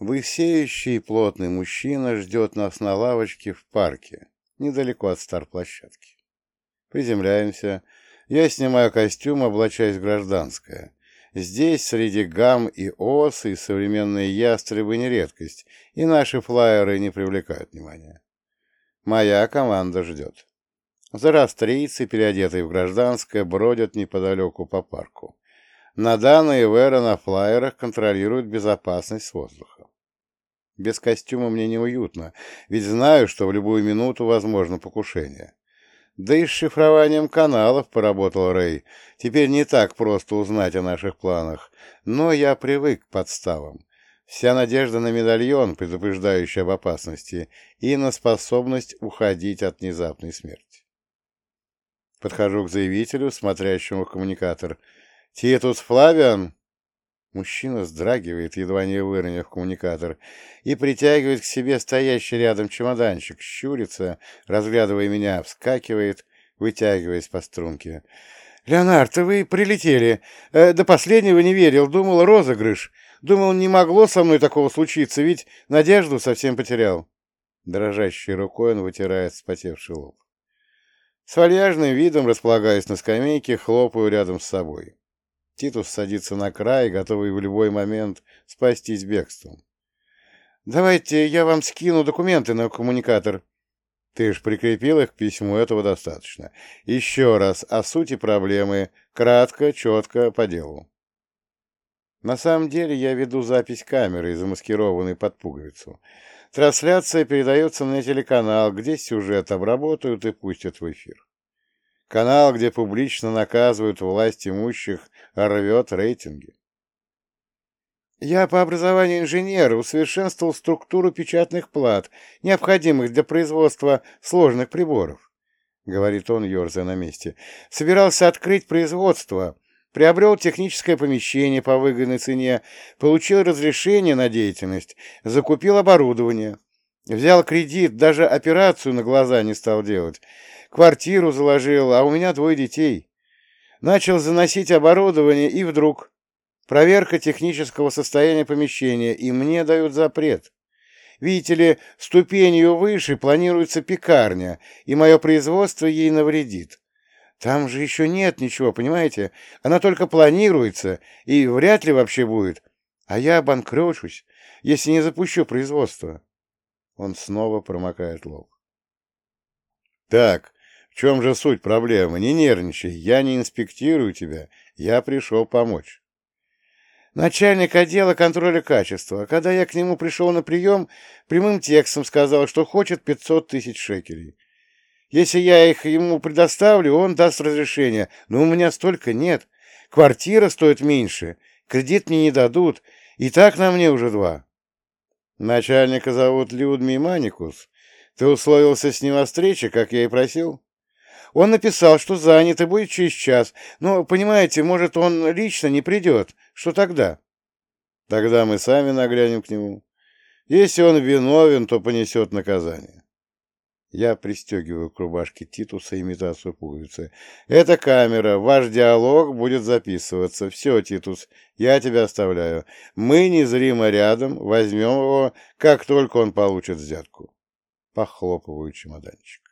Высеющий плотный мужчина ждет нас на лавочке в парке, недалеко от старт-площадки. Приземляемся. Я снимаю костюм, облачаюсь в гражданское. Здесь среди гам и ос и современные ястребы не редкость, и наши флайеры не привлекают внимания. Моя команда ждет. Зарастрийцы, переодетые в гражданское, бродят неподалеку по парку. Надана и Вера на флайерах контролируют безопасность воздуха. Без костюма мне неуютно, ведь знаю, что в любую минуту возможно покушение. Да и с шифрованием каналов поработал Рэй. Теперь не так просто узнать о наших планах. Но я привык к подставам. Вся надежда на медальон, предупреждающий об опасности, и на способность уходить от внезапной смерти. Подхожу к заявителю, смотрящему в коммуникатор. «Титус Флавиан?» Мужчина вздрагивает, едва не выронив коммуникатор, и притягивает к себе стоящий рядом чемоданчик, щурится, разглядывая меня, вскакивает, вытягиваясь по струнке. «Леонард, вы прилетели. Э, до последнего не верил, думал, розыгрыш. Думал, не могло со мной такого случиться, ведь надежду совсем потерял». Дрожащей рукой он вытирает вспотевший лоб. С вальяжным видом, располагаясь на скамейке, хлопаю рядом с собой. Титус садится на край, готовый в любой момент спастись бегством. «Давайте я вам скину документы на коммуникатор». «Ты ж прикрепил их к письму, этого достаточно. Еще раз о сути проблемы, кратко, четко, по делу». На самом деле я веду запись камеры, замаскированной под пуговицу. Трансляция передается на телеканал, где сюжет обработают и пустят в эфир. Канал, где публично наказывают власть имущих, рвет рейтинги. Я по образованию инженер усовершенствовал структуру печатных плат, необходимых для производства сложных приборов, — говорит он, ерзая на месте. Собирался открыть производство, приобрел техническое помещение по выгодной цене, получил разрешение на деятельность, закупил оборудование, взял кредит, даже операцию на глаза не стал делать, квартиру заложил, а у меня двое детей. Начал заносить оборудование, и вдруг проверка технического состояния помещения, и мне дают запрет. Видите ли, ступенью выше планируется пекарня, и мое производство ей навредит. Там же еще нет ничего, понимаете? Она только планируется, и вряд ли вообще будет. А я обанкрочусь, если не запущу производство. Он снова промокает лоб. Так, в чем же суть проблемы? Не нервничай, я не инспектирую тебя, я пришел помочь. Начальник отдела контроля качества, когда я к нему пришел на прием, прямым текстом сказал, что хочет 500 тысяч шекелей. Если я их ему предоставлю, он даст разрешение, но у меня столько нет. Квартира стоит меньше, кредит мне не дадут, и так на мне уже два. Начальника зовут Людмий Маникус. Ты условился с ним о встрече, как я и просил? Он написал, что занят и будет через час. Но, понимаете, может, он лично не придет. Что тогда? Тогда мы сами наглянем к нему. Если он виновен, то понесет наказание. Я пристегиваю к рубашке Титуса имитацию пуговицы. Это камера. Ваш диалог будет записываться. Все, Титус, я тебя оставляю. Мы незримо рядом. Возьмем его, как только он получит взятку. Похлопываю чемоданчик.